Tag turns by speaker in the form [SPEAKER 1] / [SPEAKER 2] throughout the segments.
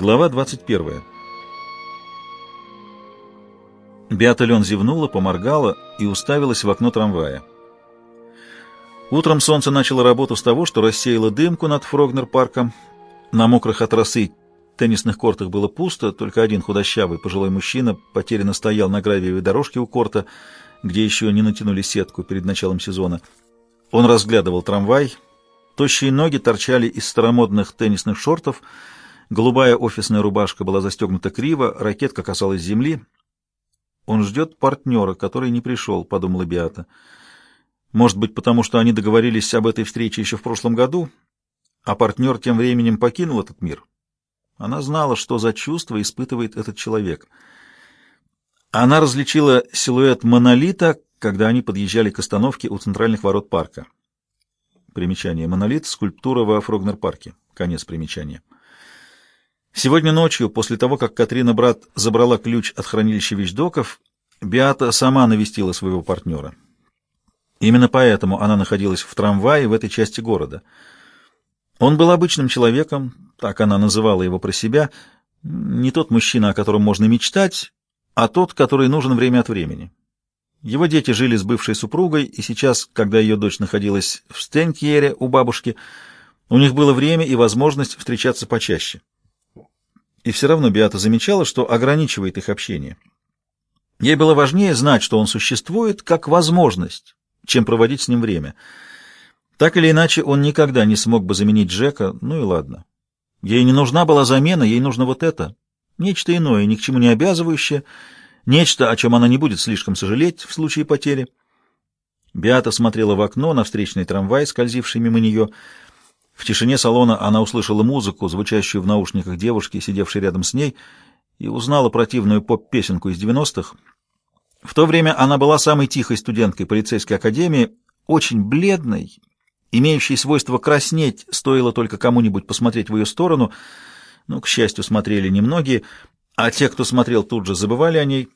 [SPEAKER 1] Глава 21. Беата Лен зевнула, поморгала и уставилась в окно трамвая. Утром солнце начало работу с того, что рассеяло дымку над Фрогнер-парком. На мокрых от росы теннисных кортах было пусто, только один худощавый пожилой мужчина потерянно стоял на гравиевой дорожке у корта, где еще не натянули сетку перед началом сезона. Он разглядывал трамвай. Тощие ноги торчали из старомодных теннисных шортов — Голубая офисная рубашка была застегнута криво, ракетка касалась земли. «Он ждет партнера, который не пришел», — подумала Биата. «Может быть, потому что они договорились об этой встрече еще в прошлом году, а партнер тем временем покинул этот мир?» Она знала, что за чувство испытывает этот человек. Она различила силуэт монолита, когда они подъезжали к остановке у центральных ворот парка. Примечание. Монолит — скульптура во Фрогнер-парке. Конец примечания. Сегодня ночью, после того, как Катрина брат забрала ключ от хранилища вещдоков, Биата сама навестила своего партнера. Именно поэтому она находилась в трамвае в этой части города. Он был обычным человеком, так она называла его про себя, не тот мужчина, о котором можно мечтать, а тот, который нужен время от времени. Его дети жили с бывшей супругой, и сейчас, когда ее дочь находилась в Стенкьере у бабушки, у них было время и возможность встречаться почаще. И все равно Биата замечала, что ограничивает их общение. Ей было важнее знать, что он существует, как возможность, чем проводить с ним время. Так или иначе, он никогда не смог бы заменить Джека, ну и ладно. Ей не нужна была замена, ей нужно вот это. Нечто иное, ни к чему не обязывающее, нечто, о чем она не будет слишком сожалеть в случае потери. Биата смотрела в окно на встречный трамвай, скользивший мимо нее, — в тишине салона она услышала музыку, звучащую в наушниках девушки, сидевшей рядом с ней, и узнала противную поп-песенку из 90-х. В то время она была самой тихой студенткой полицейской академии, очень бледной, имеющей свойство краснеть, стоило только кому-нибудь посмотреть в ее сторону. Ну, к счастью, смотрели немногие, а те, кто смотрел, тут же забывали о ней.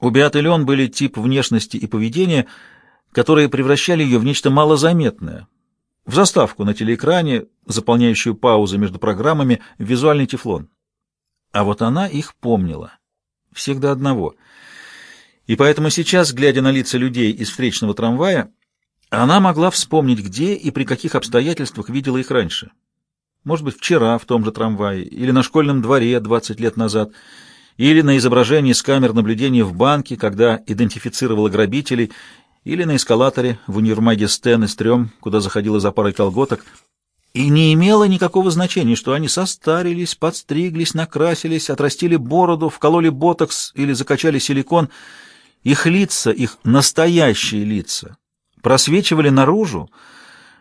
[SPEAKER 1] У Беаты Леон были тип внешности и поведения, которые превращали ее в нечто малозаметное, в заставку на телеэкране, заполняющую паузы между программами, визуальный тефлон. А вот она их помнила. Всегда одного. И поэтому сейчас, глядя на лица людей из встречного трамвая, она могла вспомнить, где и при каких обстоятельствах видела их раньше. Может быть, вчера в том же трамвае, или на школьном дворе 20 лет назад, или на изображении с камер наблюдения в банке, когда идентифицировала грабителей, или на эскалаторе в универмаге Стэн и Стрём, куда заходила за парой колготок, и не имело никакого значения, что они состарились, подстриглись, накрасились, отрастили бороду, вкололи ботокс или закачали силикон. Их лица, их настоящие лица, просвечивали наружу,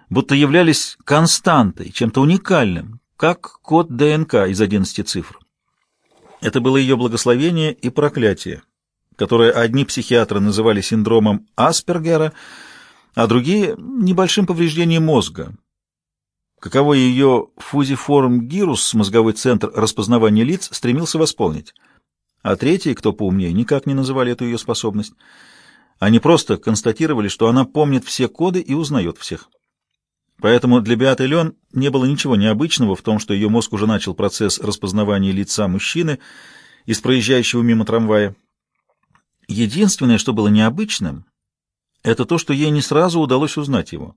[SPEAKER 1] будто являлись константой, чем-то уникальным, как код ДНК из 11 цифр. Это было ее благословение и проклятие которое одни психиатры называли синдромом Аспергера, а другие — небольшим повреждением мозга. Каково ее фузиформ гирус, мозговой центр распознавания лиц, стремился восполнить. А третьи, кто поумнее, никак не называли эту ее способность. Они просто констатировали, что она помнит все коды и узнает всех. Поэтому для Беаты Лен не было ничего необычного в том, что ее мозг уже начал процесс распознавания лица мужчины из проезжающего мимо трамвая. Единственное, что было необычным, это то, что ей не сразу удалось узнать его.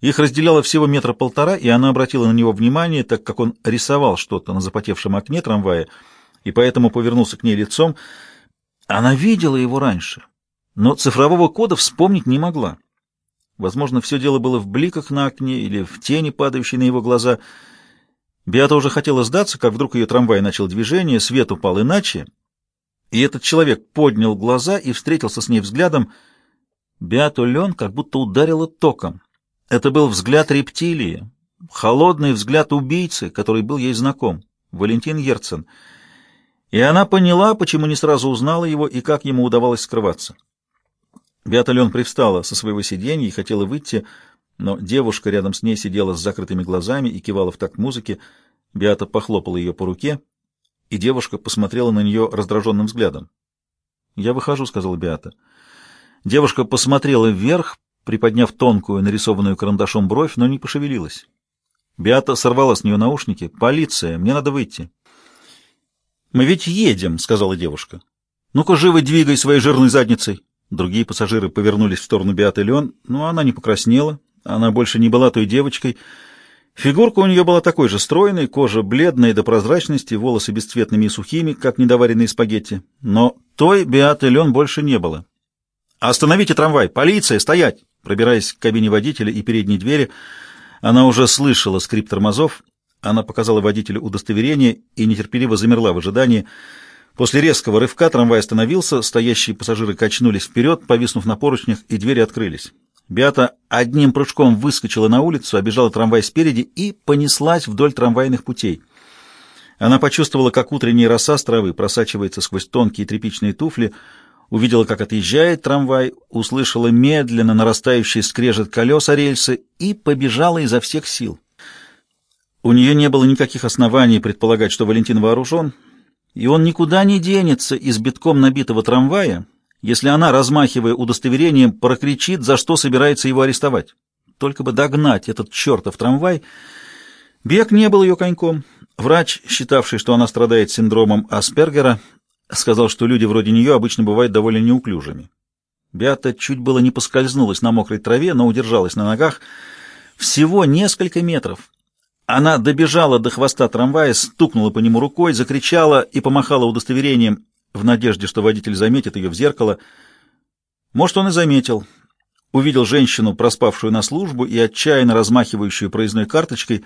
[SPEAKER 1] Их разделяло всего метра полтора, и она обратила на него внимание, так как он рисовал что-то на запотевшем окне трамвая, и поэтому повернулся к ней лицом. Она видела его раньше, но цифрового кода вспомнить не могла. Возможно, все дело было в бликах на окне или в тени, падающей на его глаза. Биата уже хотела сдаться, как вдруг ее трамвай начал движение, свет упал иначе — и этот человек поднял глаза и встретился с ней взглядом. Беату Лен как будто ударило током. Это был взгляд рептилии, холодный взгляд убийцы, который был ей знаком, Валентин Ерцен. И она поняла, почему не сразу узнала его и как ему удавалось скрываться. Беата Лен привстала со своего сиденья и хотела выйти, но девушка рядом с ней сидела с закрытыми глазами и кивала в такт музыки. Беата похлопала ее по руке — и девушка посмотрела на нее раздраженным взглядом. «Я выхожу», — сказала Беата. Девушка посмотрела вверх, приподняв тонкую, нарисованную карандашом бровь, но не пошевелилась. Биата сорвала с нее наушники. «Полиция, мне надо выйти». «Мы ведь едем», — сказала девушка. «Ну-ка, живо двигай своей жирной задницей». Другие пассажиры повернулись в сторону Биаты Леон, но она не покраснела, она больше не была той девочкой. Фигурка у нее была такой же стройной, кожа бледная до прозрачности, волосы бесцветными и сухими, как недоваренные спагетти. Но той Биаты Леон больше не было. «Остановите трамвай! Полиция! Стоять!» Пробираясь к кабине водителя и передней двери, она уже слышала скрип тормозов. Она показала водителю удостоверение и нетерпеливо замерла в ожидании. После резкого рывка трамвай остановился, стоящие пассажиры качнулись вперед, повиснув на поручнях, и двери открылись. Беата одним прыжком выскочила на улицу, обежала трамвай спереди и понеслась вдоль трамвайных путей. Она почувствовала, как утренняя роса с травы просачивается сквозь тонкие тряпичные туфли, увидела, как отъезжает трамвай, услышала медленно нарастающий скрежет колес о рельсы и побежала изо всех сил. У нее не было никаких оснований предполагать, что Валентин вооружен, и он никуда не денется из битком набитого трамвая, если она, размахивая удостоверением, прокричит, за что собирается его арестовать. Только бы догнать этот чертов трамвай. Бег не был ее коньком. Врач, считавший, что она страдает синдромом Аспергера, сказал, что люди вроде нее обычно бывают довольно неуклюжими. Беата чуть было не поскользнулась на мокрой траве, но удержалась на ногах. Всего несколько метров. Она добежала до хвоста трамвая, стукнула по нему рукой, закричала и помахала удостоверением в надежде, что водитель заметит ее в зеркало. Может, он и заметил. Увидел женщину, проспавшую на службу и отчаянно размахивающую проездной карточкой.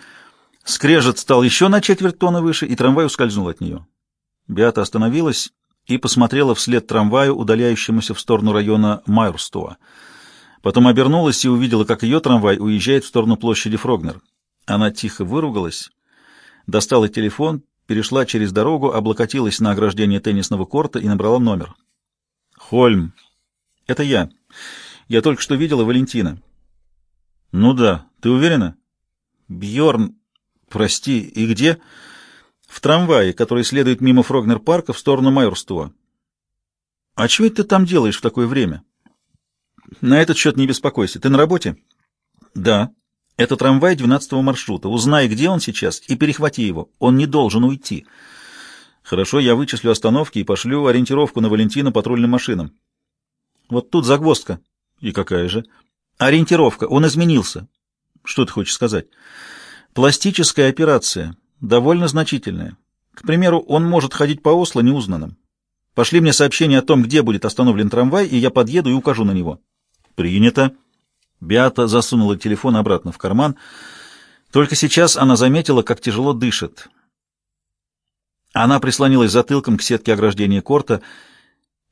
[SPEAKER 1] Скрежет стал еще на четверть тонны выше, и трамвай ускользнул от нее. Беата остановилась и посмотрела вслед трамваю, удаляющемуся в сторону района Майрстуа. Потом обернулась и увидела, как ее трамвай уезжает в сторону площади Фрогнер. Она тихо выругалась, достала телефон, перешла через дорогу, облокотилась на ограждение теннисного корта и набрала номер. «Хольм, это я. Я только что видела Валентина». «Ну да. Ты уверена?» Бьорн, прости, и где?» «В трамвае, который следует мимо Фрогнер-парка в сторону Майорстуа». «А чего ты там делаешь в такое время?» «На этот счет не беспокойся. Ты на работе?» «Да». Это трамвай 12-го маршрута. Узнай, где он сейчас, и перехвати его. Он не должен уйти. Хорошо, я вычислю остановки и пошлю ориентировку на Валентина патрульным машинам. Вот тут загвоздка. И какая же? Ориентировка. Он изменился. Что ты хочешь сказать? Пластическая операция. Довольно значительная. К примеру, он может ходить по Осло неузнанным. Пошли мне сообщение о том, где будет остановлен трамвай, и я подъеду и укажу на него. Принято. Биата засунула телефон обратно в карман. Только сейчас она заметила, как тяжело дышит. Она прислонилась затылком к сетке ограждения корта.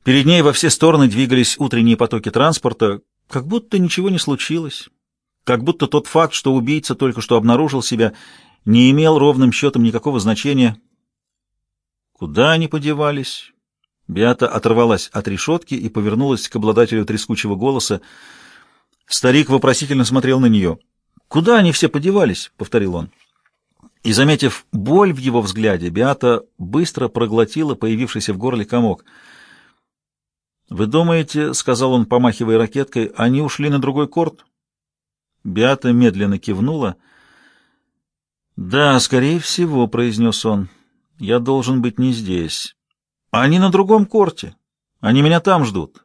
[SPEAKER 1] Перед ней во все стороны двигались утренние потоки транспорта, как будто ничего не случилось. Как будто тот факт, что убийца только что обнаружил себя, не имел ровным счетом никакого значения. Куда они подевались? Биата оторвалась от решетки и повернулась к обладателю трескучего голоса. Старик вопросительно смотрел на нее. «Куда они все подевались?» — повторил он. И, заметив боль в его взгляде, Биата быстро проглотила появившийся в горле комок. «Вы думаете, — сказал он, помахивая ракеткой, — они ушли на другой корт?» Биата медленно кивнула. «Да, скорее всего, — произнес он, — я должен быть не здесь. Они на другом корте. Они меня там ждут.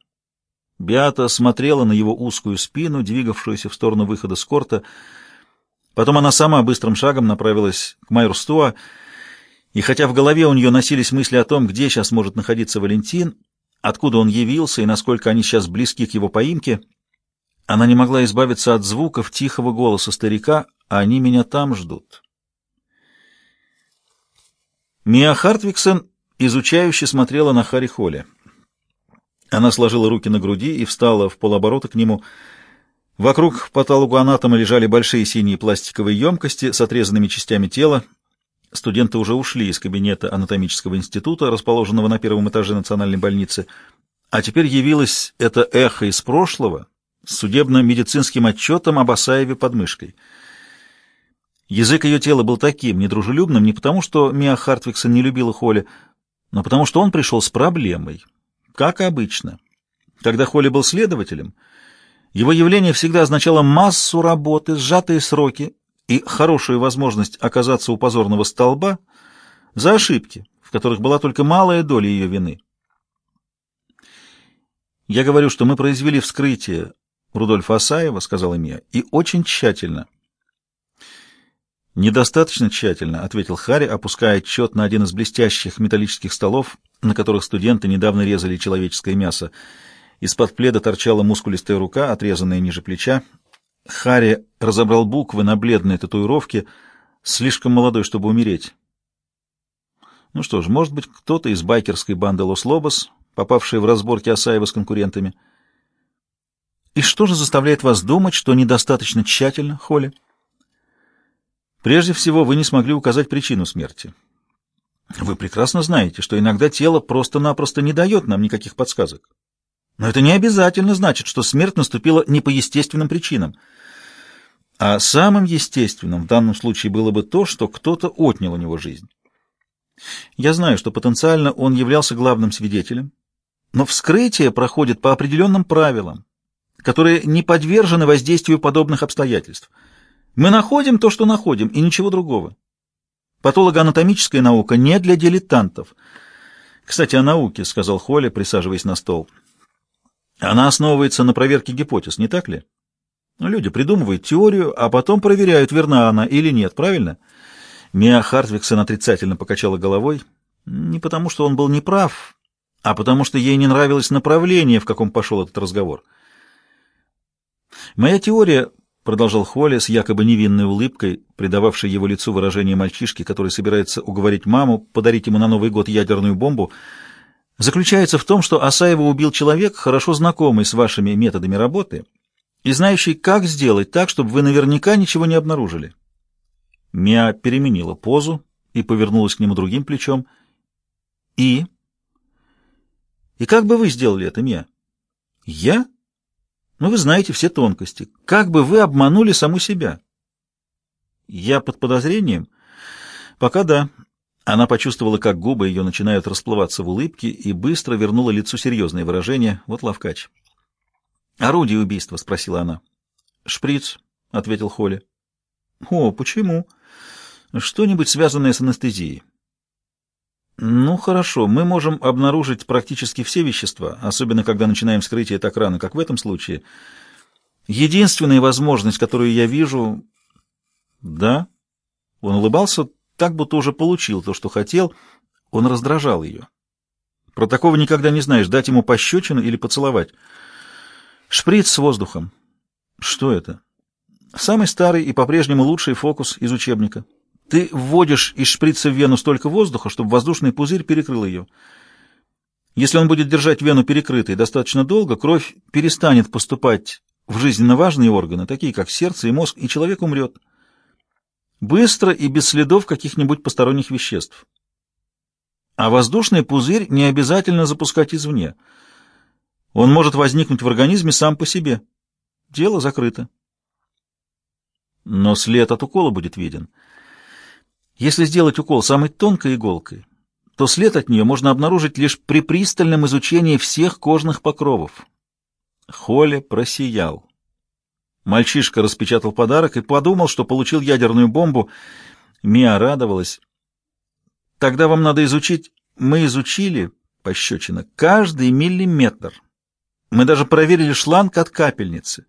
[SPEAKER 1] Биата смотрела на его узкую спину, двигавшуюся в сторону выхода с корта. Потом она сама быстрым шагом направилась к Майрстуа, и хотя в голове у нее носились мысли о том, где сейчас может находиться Валентин, откуда он явился и насколько они сейчас близки к его поимке, она не могла избавиться от звуков тихого голоса старика «Они меня там ждут». Мия Хартвиксен изучающе смотрела на Харри Холли. Она сложила руки на груди и встала в полоборота к нему. Вокруг патологоанатома лежали большие синие пластиковые емкости с отрезанными частями тела. Студенты уже ушли из кабинета анатомического института, расположенного на первом этаже национальной больницы. А теперь явилось это эхо из прошлого с судебно-медицинским отчетом об Асаеве под мышкой. Язык ее тела был таким, недружелюбным, не потому что Миа Хартвиксон не любила Холли, но потому что он пришел с проблемой, как обычно. Когда Холли был следователем, его явление всегда означало массу работы, сжатые сроки и хорошую возможность оказаться у позорного столба за ошибки, в которых была только малая доля ее вины. «Я говорю, что мы произвели вскрытие Рудольфа Асаева», — сказала Мия, — «и очень тщательно». «Недостаточно тщательно», — ответил Харри, опуская отчет на один из блестящих металлических столов, на которых студенты недавно резали человеческое мясо. Из-под пледа торчала мускулистая рука, отрезанная ниже плеча. Харри разобрал буквы на бледной татуировке, слишком молодой, чтобы умереть. Ну что ж, может быть, кто-то из байкерской банды Лос-Лобос, попавший в разборки Асаева с конкурентами. И что же заставляет вас думать, что недостаточно тщательно, Холли? Прежде всего, вы не смогли указать причину смерти. Вы прекрасно знаете, что иногда тело просто-напросто не дает нам никаких подсказок. Но это не обязательно значит, что смерть наступила не по естественным причинам. А самым естественным в данном случае было бы то, что кто-то отнял у него жизнь. Я знаю, что потенциально он являлся главным свидетелем, но вскрытие проходит по определенным правилам, которые не подвержены воздействию подобных обстоятельств – мы находим то, что находим, и ничего другого. Патологоанатомическая наука не для дилетантов. Кстати, о науке, — сказал Холли, присаживаясь на стол. Она основывается на проверке гипотез, не так ли? Ну, люди придумывают теорию, а потом проверяют, верна она или нет, правильно? Мия Хартвиксон отрицательно покачала головой. Не потому, что он был неправ, а потому, что ей не нравилось направление, в каком пошел этот разговор. Моя теория — продолжал Холли с якобы невинной улыбкой, придававшей его лицу выражение мальчишки, который собирается уговорить маму подарить ему на Новый год ядерную бомбу, заключается в том, что Асаева убил человек, хорошо знакомый с вашими методами работы и знающий, как сделать так, чтобы вы наверняка ничего не обнаружили. Миа переменила позу и повернулась к нему другим плечом. «И?» «И как бы вы сделали это, Миа?» «Я?» Но вы знаете все тонкости. Как бы вы обманули саму себя? Я под подозрением? Пока да. Она почувствовала, как губы ее начинают расплываться в улыбке, и быстро вернула лицу серьезное выражение. Вот лавкач. «Орудие убийства?» — спросила она. «Шприц», — ответил Холли. «О, почему?» «Что-нибудь связанное с анестезией». Ну, хорошо, мы можем обнаружить практически все вещества, особенно когда начинаем вскрытие так рано, как в этом случае. Единственная возможность, которую я вижу... Да? Он улыбался так, будто уже получил то, что хотел. Он раздражал ее. Про такого никогда не знаешь, дать ему пощечину или поцеловать. Шприц с воздухом. Что это? Самый старый и по-прежнему лучший фокус из учебника. Ты вводишь из шприца в вену столько воздуха, чтобы воздушный пузырь перекрыл ее. Если он будет держать вену перекрытой достаточно долго, кровь перестанет поступать в жизненно важные органы, такие как сердце и мозг, и человек умрет. Быстро и без следов каких-нибудь посторонних веществ. А воздушный пузырь не обязательно запускать извне. Он может возникнуть в организме сам по себе. Дело закрыто. Но след от укола будет виден. Если сделать укол самой тонкой иголкой, то след от нее можно обнаружить лишь при пристальном изучении всех кожных покровов. Холли просиял. Мальчишка распечатал подарок и подумал, что получил ядерную бомбу. Мия радовалась. Тогда вам надо изучить... Мы изучили, пощечина, каждый миллиметр. Мы даже проверили шланг от капельницы,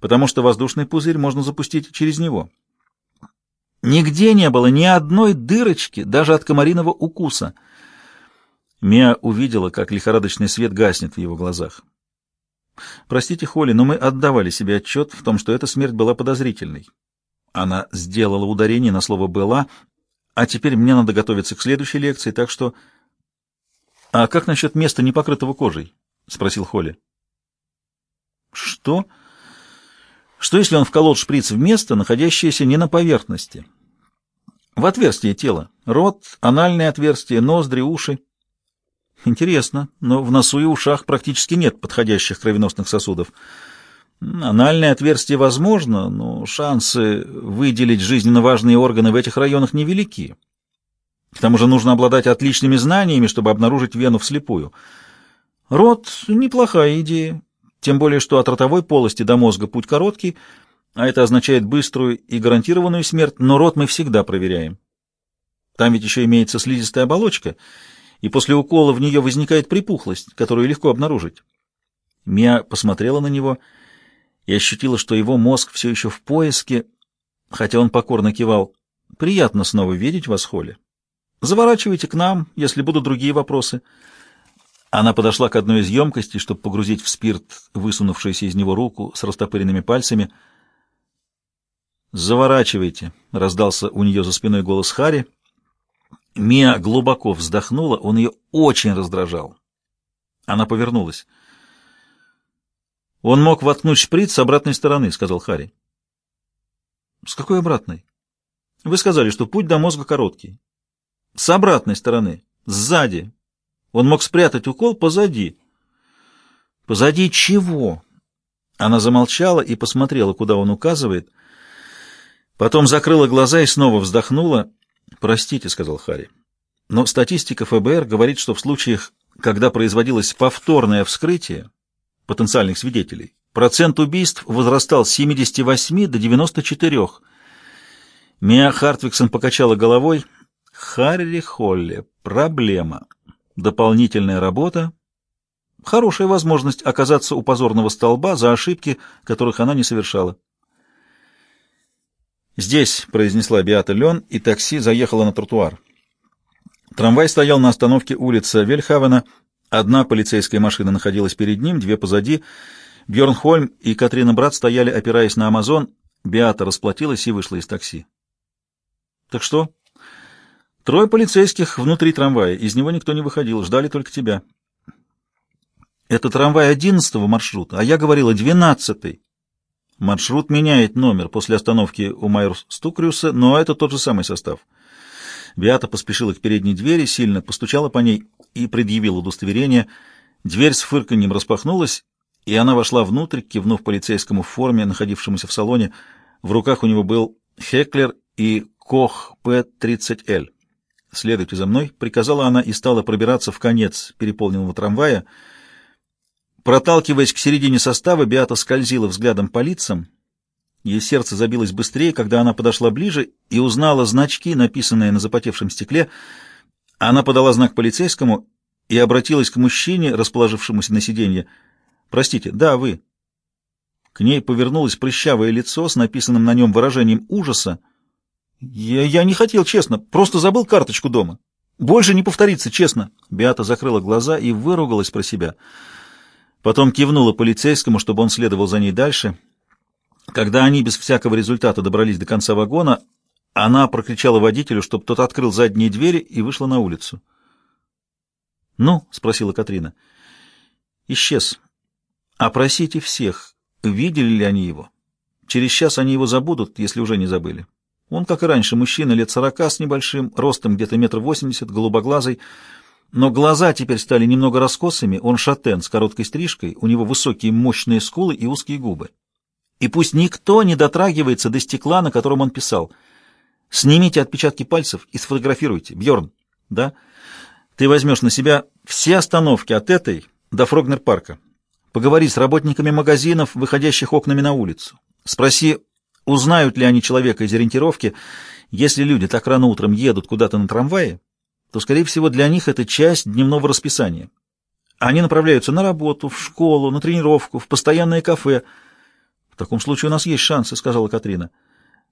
[SPEAKER 1] потому что воздушный пузырь можно запустить через него. Нигде не было ни одной дырочки, даже от комариного укуса. Мия увидела, как лихорадочный свет гаснет в его глазах. «Простите, Холли, но мы отдавали себе отчет в том, что эта смерть была подозрительной». Она сделала ударение на слово «была», а теперь мне надо готовиться к следующей лекции, так что... «А как насчет места, не покрытого кожей?» — спросил Холли. «Что?» Что если он вколол шприц в место, находящееся не на поверхности? В отверстие тела. Рот, анальное отверстие, ноздри, уши. Интересно, но в носу и ушах практически нет подходящих кровеносных сосудов. Анальное отверстие возможно, но шансы выделить жизненно важные органы в этих районах невелики. К тому же нужно обладать отличными знаниями, чтобы обнаружить вену вслепую. Рот — неплохая идея. Тем более, что от ротовой полости до мозга путь короткий, а это означает быструю и гарантированную смерть, но рот мы всегда проверяем. Там ведь еще имеется слизистая оболочка, и после укола в нее возникает припухлость, которую легко обнаружить. Мия посмотрела на него и ощутила, что его мозг все еще в поиске, хотя он покорно кивал. «Приятно снова видеть вас, Холли. Заворачивайте к нам, если будут другие вопросы». Она подошла к одной из емкостей, чтобы погрузить в спирт высунувшуюся из него руку с растопыренными пальцами. «Заворачивайте», — раздался у нее за спиной голос Хари. Мия глубоко вздохнула, он ее очень раздражал. Она повернулась. «Он мог воткнуть шприц с обратной стороны», — сказал Хари. «С какой обратной?» «Вы сказали, что путь до мозга короткий». «С обратной стороны, сзади. Он мог спрятать укол позади». «Позади чего?» Она замолчала и посмотрела, куда он указывает. Потом закрыла глаза и снова вздохнула. «Простите», — сказал Хари, — «но статистика ФБР говорит, что в случаях, когда производилось повторное вскрытие потенциальных свидетелей, процент убийств возрастал с 78 до 94. Мия Хартвиксон покачала головой. «Харри Холли. Проблема. Дополнительная работа. Хорошая возможность оказаться у позорного столба за ошибки, которых она не совершала». «Здесь», — произнесла Биата Лен, и такси заехало на тротуар. Трамвай стоял на остановке улицы Вельхавена. Одна полицейская машина находилась перед ним, две позади. Бьорн Хольм и Катрина Брат стояли, опираясь на Амазон. Биата расплатилась и вышла из такси. «Так что?» «Трое полицейских внутри трамвая. Из него никто не выходил. Ждали только тебя». «Это трамвай одиннадцатого маршрута, а я говорила двенадцатый». Маршрут меняет номер после остановки у Майорстукрюса, но это тот же самый состав. Беата поспешила к передней двери, сильно постучала по ней и предъявила удостоверение. Дверь с фырканьем распахнулась, и она вошла внутрь, кивнув полицейскому в форме, находившемуся в салоне. В руках у него был Хеклер и Кох П-30Л. «Следуйте за мной», — приказала она и стала пробираться в конец переполненного трамвая — Проталкиваясь к середине состава, Биата скользила взглядом по лицам. Ее сердце забилось быстрее, когда она подошла ближе и узнала значки, написанные на запотевшем стекле. Она подала знак полицейскому и обратилась к мужчине, расположившемуся на сиденье. «Простите, да, вы». К ней повернулось прыщавое лицо с написанным на нем выражением ужаса. «Я, я не хотел, честно, просто забыл карточку дома. Больше не повторится, честно». Биата закрыла глаза и выругалась про себя. Потом кивнула полицейскому, чтобы он следовал за ней дальше. Когда они без всякого результата добрались до конца вагона, она прокричала водителю, чтобы тот открыл задние двери и вышла на улицу. «Ну?» — спросила Катрина. «Исчез. Опросите всех. Видели ли они его? Через час они его забудут, если уже не забыли. Он, как и раньше, мужчина лет сорока с небольшим, ростом где-то метр восемьдесят, голубоглазый, но глаза теперь стали немного раскосыми, он шатен с короткой стрижкой, у него высокие мощные скулы и узкие губы. И пусть никто не дотрагивается до стекла, на котором он писал. Снимите отпечатки пальцев и сфотографируйте. Бьорн, да? Ты возьмешь на себя все остановки от этой до Фрогнер-парка. Поговори с работниками магазинов, выходящих окнами на улицу. Спроси, узнают ли они человека из ориентировки. Если люди так рано утром едут куда-то на трамвае, то, скорее всего, для них это часть дневного расписания. Они направляются на работу, в школу, на тренировку, в постоянное кафе. В таком случае у нас есть шансы, сказала Катрина.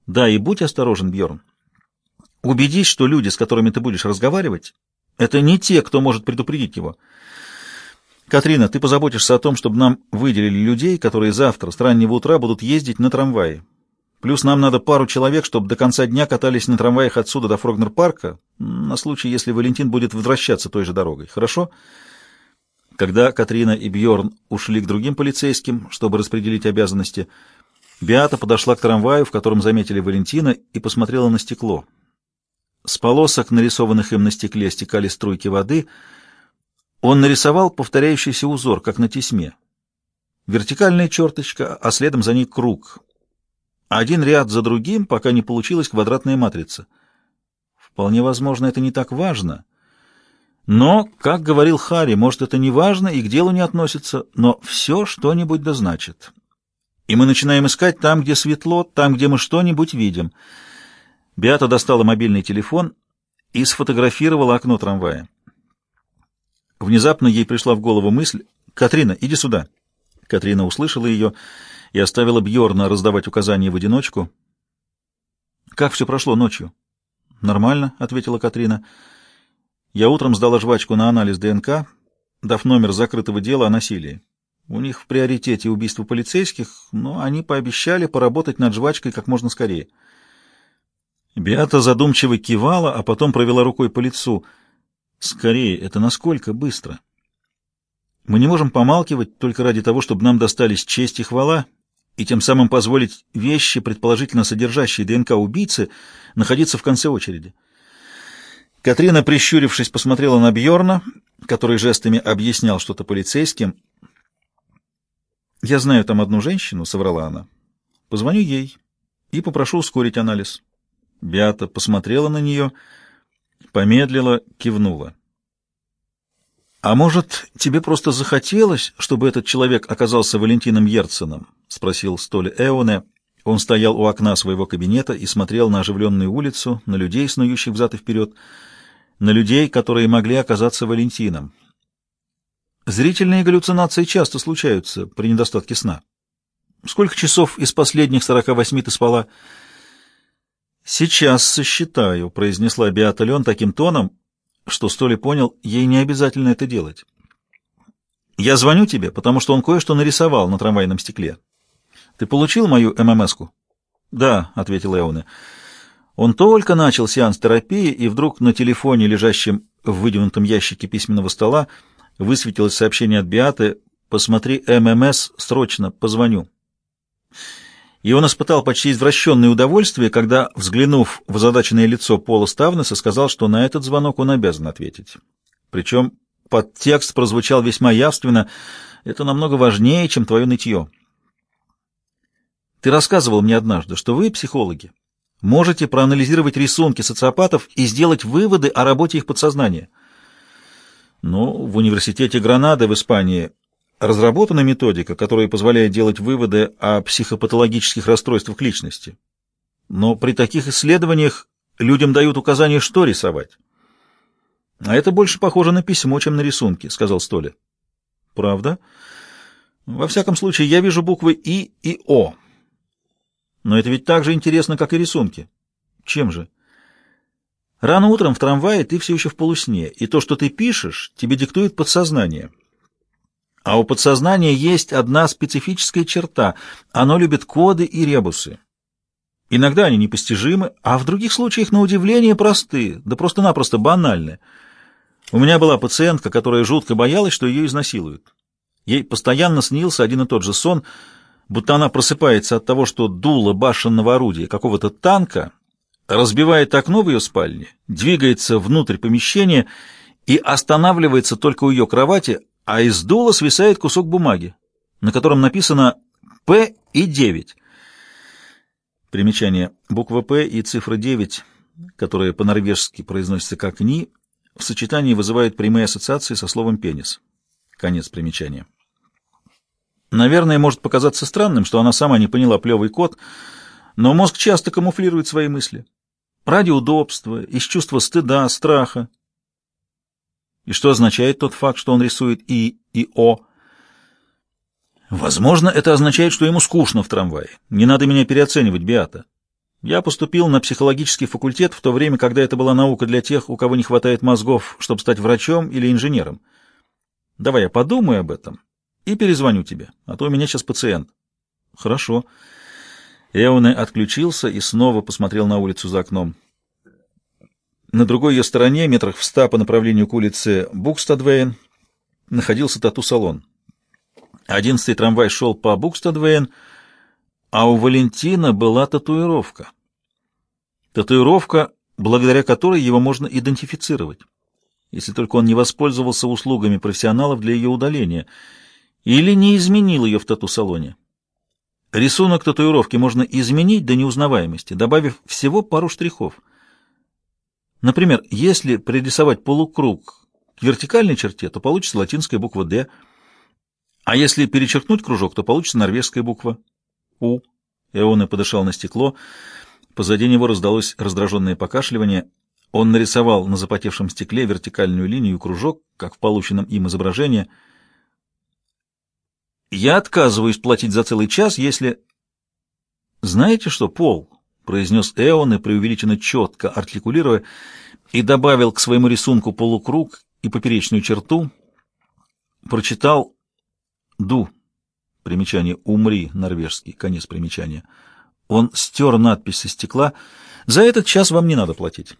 [SPEAKER 1] Да, и будь осторожен, Бьорн. Убедись, что люди, с которыми ты будешь разговаривать, это не те, кто может предупредить его. Катрина, ты позаботишься о том, чтобы нам выделили людей, которые завтра с раннего утра будут ездить на трамвае. Плюс нам надо пару человек, чтобы до конца дня катались на трамваях отсюда до Фрогнер-парка, на случай, если Валентин будет возвращаться той же дорогой. Хорошо? Когда Катрина и Бьорн ушли к другим полицейским, чтобы распределить обязанности, Биата подошла к трамваю, в котором заметили Валентина, и посмотрела на стекло. С полосок, нарисованных им на стекле, стекали струйки воды. Он нарисовал повторяющийся узор, как на тесьме. Вертикальная черточка, а следом за ней круг — один ряд за другим, пока не получилась квадратная матрица. Вполне возможно, это не так важно. Но, как говорил Хари, может, это не важно и к делу не относится, но все что-нибудь да значит. и мы начинаем искать там, где светло, там, где мы что-нибудь видим. Беата достала мобильный телефон и сфотографировала окно трамвая. Внезапно ей пришла в голову мысль «Катрина, иди сюда». Катрина услышала ее и оставила Бьорна раздавать указания в одиночку. «Как все прошло ночью?» «Нормально», — ответила Катрина. «Я утром сдала жвачку на анализ ДНК, дав номер закрытого дела о насилии. У них в приоритете убийство полицейских, но они пообещали поработать над жвачкой как можно скорее». Беата задумчиво кивала, а потом провела рукой по лицу. «Скорее, это насколько быстро?» Мы не можем помалкивать только ради того, чтобы нам достались честь и хвала, и тем самым позволить вещи, предположительно содержащие ДНК убийцы, находиться в конце очереди. Катрина, прищурившись, посмотрела на Бьорна, который жестами объяснял что-то полицейским. «Я знаю там одну женщину», — соврала она. «Позвоню ей и попрошу ускорить анализ». Беата посмотрела на нее, помедлила, кивнула. «А может, тебе просто захотелось, чтобы этот человек оказался Валентином Ерценом?» — спросил Столи Эоне. Он стоял у окна своего кабинета и смотрел на оживленную улицу, на людей, снующих взад и вперед, на людей, которые могли оказаться Валентином. Зрительные галлюцинации часто случаются при недостатке сна. Сколько часов из последних сорока восьми ты спала? «Сейчас сосчитаю», — произнесла Беата Лен таким тоном, что Столи понял, ей не обязательно это делать. «Я звоню тебе, потому что он кое-что нарисовал на трамвайном стекле. Ты получил мою ММС-ку?» «Да», — ответил Эоне. Он только начал сеанс терапии, и вдруг на телефоне, лежащем в выдвинутом ящике письменного стола, высветилось сообщение от Биаты «Посмотри ММС, срочно, позвоню» и он испытал почти извращенное удовольствие, когда, взглянув в озадаченное лицо Пола Ставнеса, сказал, что на этот звонок он обязан ответить. Причем подтекст прозвучал весьма явственно «Это намного важнее, чем твое нытье». Ты рассказывал мне однажды, что вы, психологи, можете проанализировать рисунки социопатов и сделать выводы о работе их подсознания. Но в университете Гранады в Испании разработана методика, которая позволяет делать выводы о психопатологических расстройствах личности. Но при таких исследованиях людям дают указания, что рисовать. А это больше похоже на письмо, чем на рисунки, сказал Столи. Правда? Во всяком случае, я вижу буквы И и О. Но это ведь так же интересно, как и рисунки. Чем же? Рано утром в трамвае ты все еще в полусне, и то, что ты пишешь, тебе диктует подсознание. А у подсознания есть одна специфическая черта. Оно любит коды и ребусы. Иногда они непостижимы, а в других случаях, на удивление, простые, да просто-напросто банальны. У меня была пациентка, которая жутко боялась, что ее изнасилуют. Ей постоянно снился один и тот же сон, будто она просыпается от того, что дуло башенного орудия какого-то танка разбивает окно в ее спальне, двигается внутрь помещения и останавливается только у ее кровати, а из дула свисает кусок бумаги, на котором написано «П» и 9. Примечание. Буква «П» и цифра 9, которая по-норвежски произносится как «ни», в сочетании вызывают прямые ассоциации со словом «пенис». Конец примечания. Наверное, может показаться странным, что она сама не поняла плевый код, но мозг часто камуфлирует свои мысли. Ради удобства, из чувства стыда, страха, и что означает тот факт, что он рисует И и О? Возможно, это означает, что ему скучно в трамвае. Не надо меня переоценивать, Биата. Я поступил на психологический факультет в то время, когда это была наука для тех, у кого не хватает мозгов, чтобы стать врачом или инженером. Давай я подумаю об этом и перезвоню тебе, а то у меня сейчас пациент. Хорошо. Эоне отключился и снова посмотрел на улицу за окном. На другой ее стороне, метрах в ста по направлению к улице Букстадвейн, находился тату-салон. Одиннадцатый трамвай шел по Букстадвейн, а у Валентина была татуировка. Татуировка, благодаря которой его можно идентифицировать, если только он не воспользовался услугами профессионалов для ее удаления или не изменил ее в тату-салоне. Рисунок татуировки можно изменить до неузнаваемости, добавив всего пару штрихов — Например, если пририсовать полукруг к вертикальной черте, то получится латинская буква «Д», а если перечеркнуть кружок, то получится норвежская буква. У. Эоне подышал на стекло. Позади него раздалось раздраженное покашливание. Он нарисовал на запотевшем стекле вертикальную линию кружок, как в полученном им изображении. «Я отказываюсь платить за целый час, если...» «Знаете что, Пол?» — произнес Эон и преувеличенно четко артикулируя, и добавил к своему рисунку полукруг и поперечную черту, прочитал «ду». Примечание «умри» норвежский, конец примечания. Он стер надпись со стекла. «За этот час вам не надо платить».